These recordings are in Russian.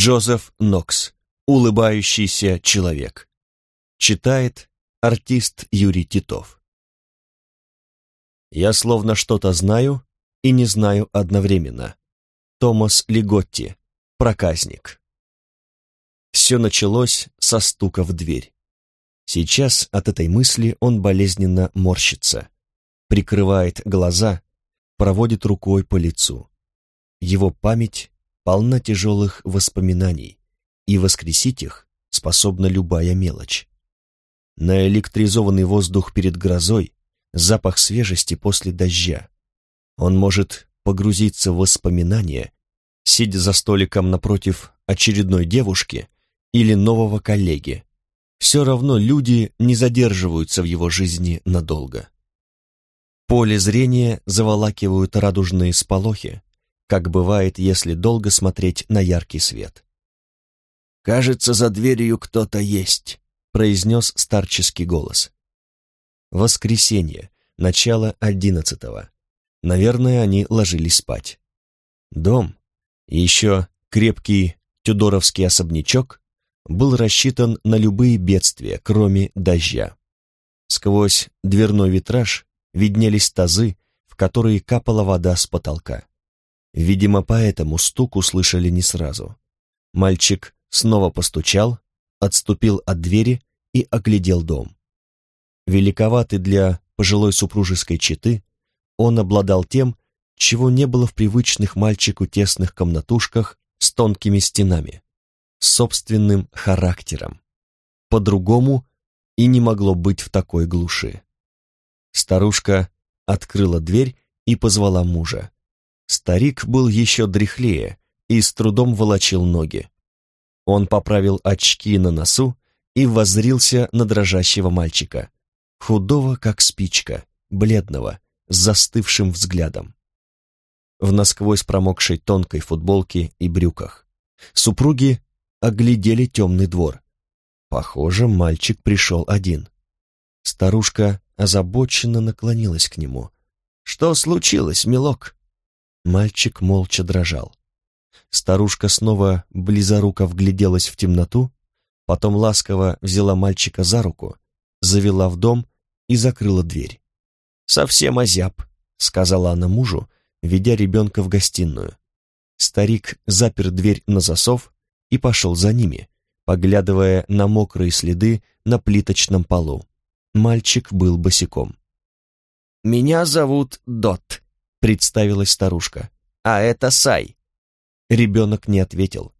Джозеф Нокс. Улыбающийся человек. Читает артист Юрий Титов. Я словно что-то знаю и не знаю одновременно. Томас Лиготти. Проказник. Все началось со стука в дверь. Сейчас от этой мысли он болезненно морщится, прикрывает глаза, проводит рукой по лицу. Его память полна тяжелых воспоминаний, и воскресить их способна любая мелочь. Наэлектризованный воздух перед грозой, запах свежести после дождя. Он может погрузиться в воспоминания, сидя за столиком напротив очередной девушки или нового коллеги. Все равно люди не задерживаются в его жизни надолго. Поле зрения заволакивают радужные сполохи, как бывает, если долго смотреть на яркий свет. «Кажется, за дверью кто-то есть», — произнес старческий голос. Воскресенье, начало одиннадцатого. Наверное, они ложились спать. Дом, еще крепкий тюдоровский особнячок, был рассчитан на любые бедствия, кроме дождя. Сквозь дверной витраж виднелись тазы, в которые капала вода с потолка. Видимо, поэтому стук услышали не сразу. Мальчик снова постучал, отступил от двери и оглядел дом. Великоватый для пожилой супружеской четы, он обладал тем, чего не было в привычных мальчику тесных комнатушках с тонкими стенами, собственным характером. По-другому и не могло быть в такой глуши. Старушка открыла дверь и позвала мужа. Старик был еще дряхлее и с трудом волочил ноги. Он поправил очки на носу и воззрился на дрожащего мальчика, худого как спичка, бледного, с застывшим взглядом. В насквозь промокшей тонкой футболке и брюках. Супруги оглядели темный двор. Похоже, мальчик пришел один. Старушка озабоченно наклонилась к нему. «Что случилось, милок?» Мальчик молча дрожал. Старушка снова близоруко вгляделась в темноту, потом ласково взяла мальчика за руку, завела в дом и закрыла дверь. «Совсем озяб», — сказала она мужу, ведя ребенка в гостиную. Старик запер дверь на засов и пошел за ними, поглядывая на мокрые следы на плиточном полу. Мальчик был босиком. «Меня зовут Дот», представилась старушка. «А это Сай». Ребенок не ответил.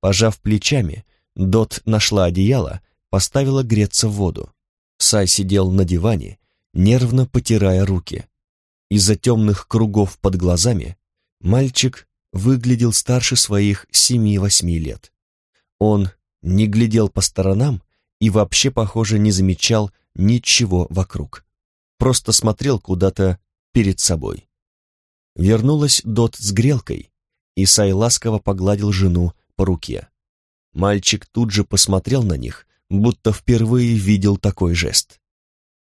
Пожав плечами, Дот нашла одеяло, поставила греться в воду. Сай сидел на диване, нервно потирая руки. Из-за темных кругов под глазами мальчик выглядел старше своих семи-восьми лет. Он не глядел по сторонам и вообще, похоже, не замечал ничего вокруг. Просто смотрел куда-то перед собой. Вернулась Дот с грелкой, и Сай ласково погладил жену по руке. Мальчик тут же посмотрел на них, будто впервые видел такой жест.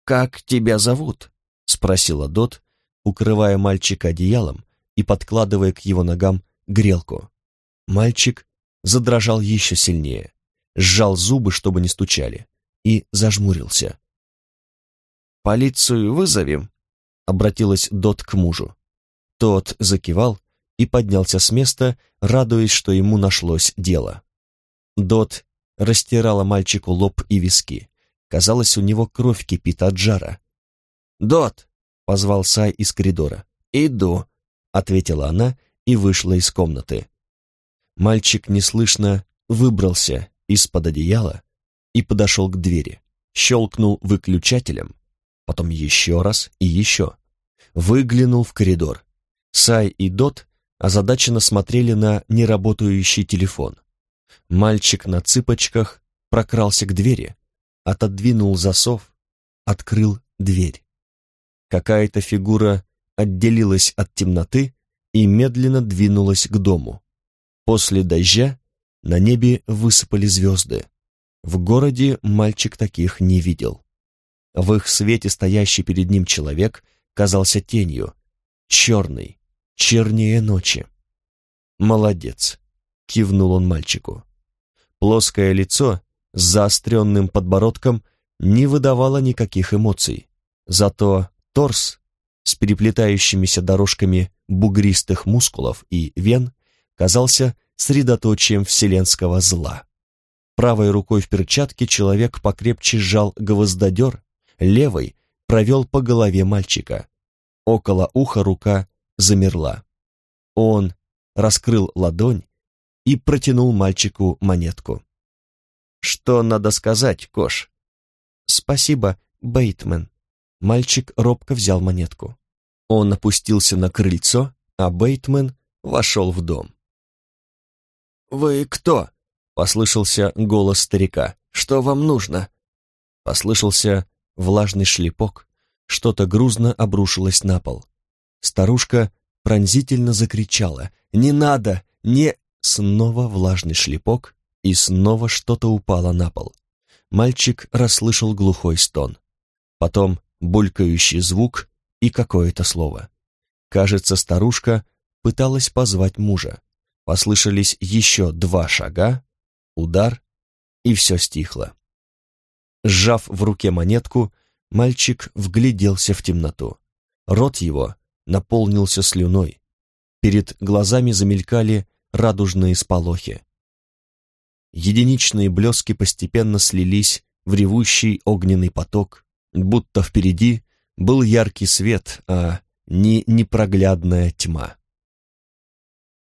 «Как тебя зовут?» — спросила Дот, укрывая мальчика одеялом и подкладывая к его ногам грелку. Мальчик задрожал еще сильнее, сжал зубы, чтобы не стучали, и зажмурился. «Полицию вызовем?» — обратилась Дот к мужу. Тот закивал и поднялся с места, радуясь, что ему нашлось дело. Дот растирала мальчику лоб и виски. Казалось, у него кровь кипит от жара. «Дот!» — позвал Сай из коридора. «Иду!» — ответила она и вышла из комнаты. Мальчик неслышно выбрался из-под одеяла и подошел к двери, щелкнул выключателем, потом еще раз и еще. Выглянул в коридор. Сай и Дот озадаченно смотрели на неработающий телефон. Мальчик на цыпочках прокрался к двери, отодвинул засов, открыл дверь. Какая-то фигура отделилась от темноты и медленно двинулась к дому. После дождя на небе высыпали звезды. В городе мальчик таких не видел. В их свете стоящий перед ним человек казался тенью, черный, чернее ночи. Молодец. кивнул он мальчику. Плоское лицо с заостренным подбородком не выдавало никаких эмоций, зато торс с переплетающимися дорожками бугристых мускулов и вен казался средоточием вселенского зла. Правой рукой в перчатке человек покрепче сжал гвоздодер, левой провел по голове мальчика. Около уха рука замерла. Он раскрыл ладонь и протянул мальчику монетку. «Что надо сказать, Кош?» «Спасибо, Бейтмен». Мальчик робко взял монетку. Он опустился на крыльцо, а Бейтмен вошел в дом. «Вы кто?» — послышался голос старика. «Что вам нужно?» Послышался влажный шлепок, что-то грузно обрушилось на пол. Старушка пронзительно закричала «Не надо! Не...» Снова влажный шлепок, и снова что-то упало на пол. Мальчик расслышал глухой стон. Потом булькающий звук и какое-то слово. Кажется, старушка пыталась позвать мужа. Послышались еще два шага, удар, и все стихло. Сжав в руке монетку, мальчик вгляделся в темноту. Рот его наполнился слюной. Перед глазами замелькали радужные сполохи. Единичные блески постепенно слились в ревущий огненный поток, будто впереди был яркий свет, а не непроглядная тьма.